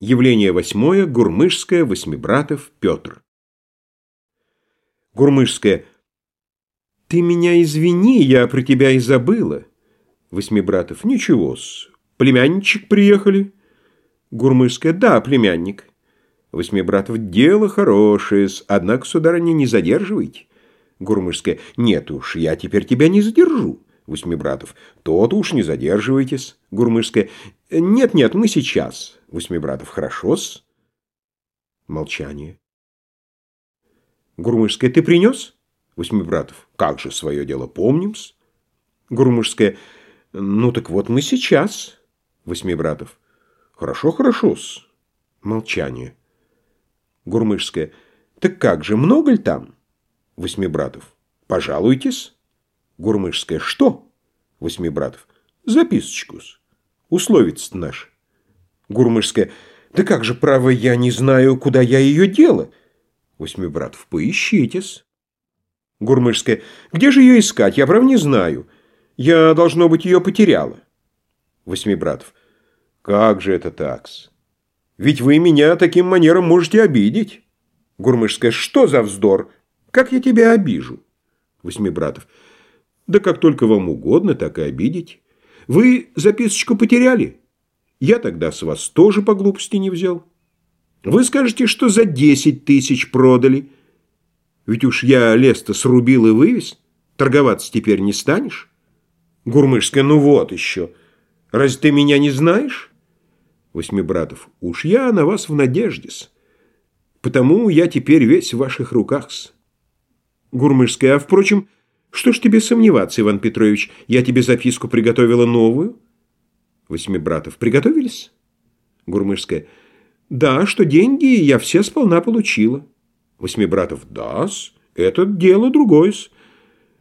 Явление восьмое. Гурмышская, Восьмибратов, Петр. Гурмышская. Ты меня извини, я про тебя и забыла. Восьмибратов. Ничего-с. Племянничек приехали? Гурмышская. Да, племянник. Восьмибратов. Дело хорошее-с. Однако, сударыня, не задерживайте. Гурмышская. Нет уж, я теперь тебя не задержу. Восьмибратов. Тот уж не задерживайтесь. Гурмышская. Нет-нет, мы сейчас. Восьмибратов. Хорошо-с. Молчание. Гурмышская. Ты принес? Восьмибратов. Как же свое дело помним-с. Гурмышская. Ну так вот мы сейчас. Восьмибратов. Хорошо, хорошо-с. Молчание. Гурмышская. Так как же, много ли там? Восьмибратов. Пожалуйтесь. Гурмышская. Что? Восьмибратов. Записочку-с. Условец наш. Гурмышская. Да как же, право, я не знаю, куда я ее дела. Восьмибратов. Поищитесь. Гурмышская. Где же ее искать? Я, прав, не знаю. Я, должно быть, ее потеряла. Восьмибратов. Как же это такс? Ведь вы меня таким манером можете обидеть. Гурмышская. Что за вздор? Как я тебя обижу? Восьмибратов. Да как только вам угодно, так и обидеть. Вы записочку потеряли? Я тогда с вас тоже по глупости не взял. Вы скажете, что за десять тысяч продали. Ведь уж я лес-то срубил и вывез. Торговаться теперь не станешь? Гурмышская, ну вот еще. Разве ты меня не знаешь? Восьмибратов, уж я на вас в надежде-с. Потому я теперь весь в ваших руках-с. Гурмышская, а впрочем, что ж тебе сомневаться, Иван Петрович, я тебе записку приготовила новую? Восьмибратов, приготовились? Гурмышская, да, что деньги я все сполна получила. Восьмибратов, да-с, это дело другое-с.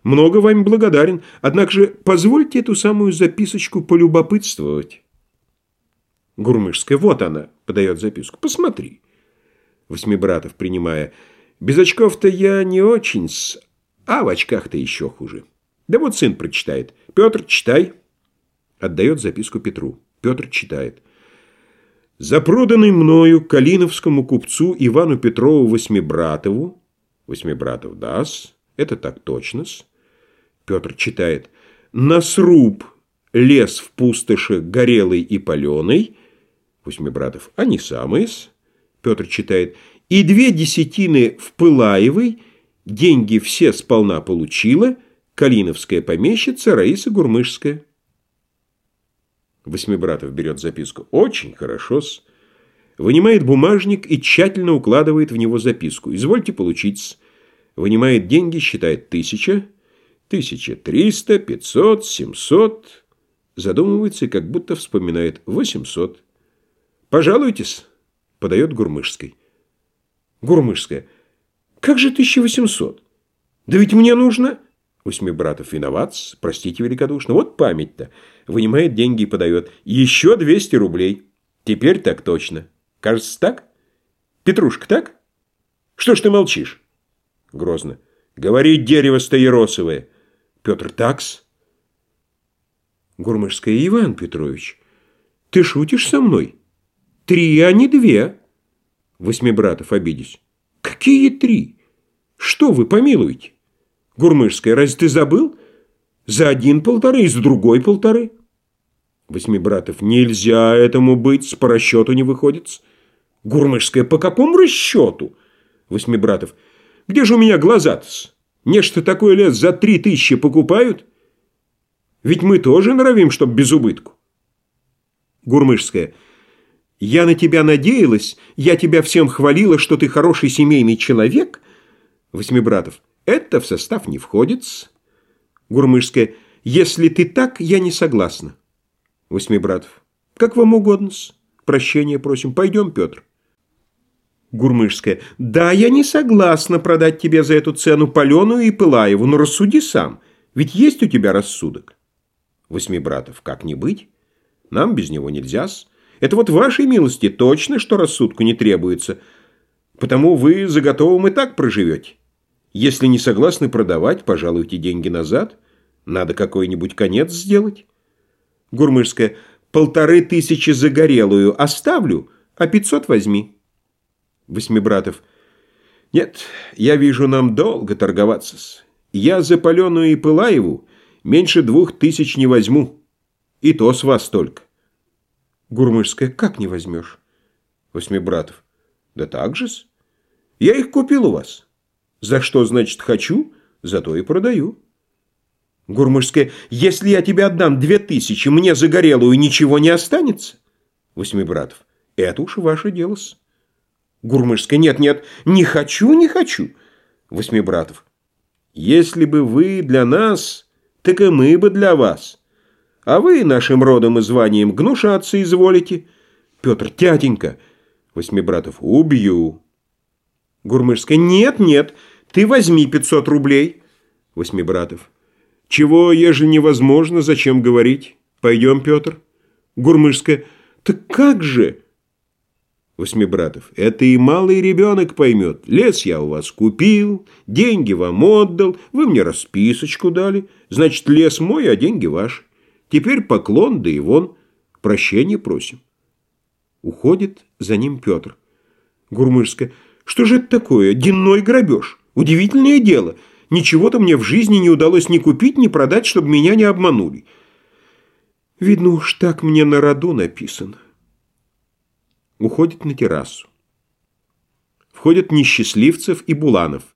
Много вам благодарен, однако же позвольте эту самую записочку полюбопытствовать. Гурмышская, вот она, подает записку, посмотри. Восьмибратов, принимая, без очков-то я не очень-с, а в очках-то еще хуже. Да вот сын прочитает. Петр, читай. Отдает записку Петру. Петр читает. За проданный мною калиновскому купцу Ивану Петрову Восьмибратову, Восьмибратов даст, это так точно-с. Петр читает. На сруб лес в пустоши горелый и паленый, Восьмибратов, они самые-с. Петр читает. И две десятины в Пылаевой – Деньги все сполна получила Калиновская помещица Раиса Гурмышская. Восьмибратов берет записку. Очень хорошо-с. Вынимает бумажник и тщательно укладывает в него записку. Извольте получить-с. Вынимает деньги, считает тысяча, тысяча триста, пятьсот, семьсот. Задумывается и как будто вспоминает восемьсот. «Пожалуйтесь», — подает Гурмышской. Гурмышская. Как же 1800? Да ведь мне нужно... Восьмибратов виноват, простите великодушно. Вот память-то. Вынимает деньги и подает. Еще 200 рублей. Теперь так точно. Кажется, так? Петрушка, так? Что ж ты молчишь? Грозно. Говорит дерево стоеросовое. Петр, такс? Гурмышская, Иван Петрович, ты шутишь со мной? Три, а не две. Восьмибратов, обидясь. Какие три? Что вы помилуете? Гурмышская, разве ты забыл? За один полторы и за другой полторы. Восьмибратов, нельзя этому быть, по расчету не выходит. Гурмышская, по какому расчету? Восьмибратов, где же у меня глаза-то? Нечто такое лес за три тысячи покупают? Ведь мы тоже норовим, чтоб без убытку. Гурмышская, я на тебя надеялась, я тебя всем хвалила, что ты хороший семейный человек, Восьмибратов. Это в состав не входит. Гурмышская. Если ты так, я не согласна. Восьмибратов. Как вам угодно. -с. Прощения просим. Пойдем, Петр. Гурмышская. Да, я не согласна продать тебе за эту цену Паленую и Пылаеву, но рассуди сам. Ведь есть у тебя рассудок. Восьмибратов. Как не быть? Нам без него нельзя-с. Это вот вашей милости точно, что рассудку не требуется, потому вы за готовым и так проживете. Если не согласны продавать, пожалуйте деньги назад. Надо какой-нибудь конец сделать. Гурмышская. Полторы тысячи загорелую оставлю, а пятьсот возьми. Восьмибратов. Нет, я вижу, нам долго торговаться -с. Я за Паленую и Пылаеву меньше двух тысяч не возьму. И то с вас только. Гурмышская. Как не возьмешь? Восьмибратов. Да так же-с. Я их купил у вас. За что, значит, хочу, зато и продаю. Гурмышская. Если я тебе отдам две тысячи, мне загорелую ничего не останется? Восьмибратов. Это уж ваше дело-с. Гурмышская. Нет, нет, не хочу, не хочу. Восьмибратов. Если бы вы для нас, так и мы бы для вас. А вы нашим родом и званием гнушаться изволите. Петр, тятенька. Восьмибратов. Убью. Гурмышская. Нет, нет, ты возьми пятьсот рублей. Восьмибратов. Чего, ежели невозможно, зачем говорить? Пойдем, Петр. Гурмышская. Так как же? Восьмибратов. Это и малый ребенок поймет. Лес я у вас купил, деньги вам отдал, вы мне расписочку дали. Значит, лес мой, а деньги ваши. Теперь поклон, да и вон. Прощения просим. Уходит за ним Петр. Гурмышская. Что же это такое? Денной грабеж. Удивительное дело. Ничего-то мне в жизни не удалось ни купить, ни продать, чтобы меня не обманули. Видно уж так мне на роду написано уходит на террасу. Входят Несчастливцев и Буланов.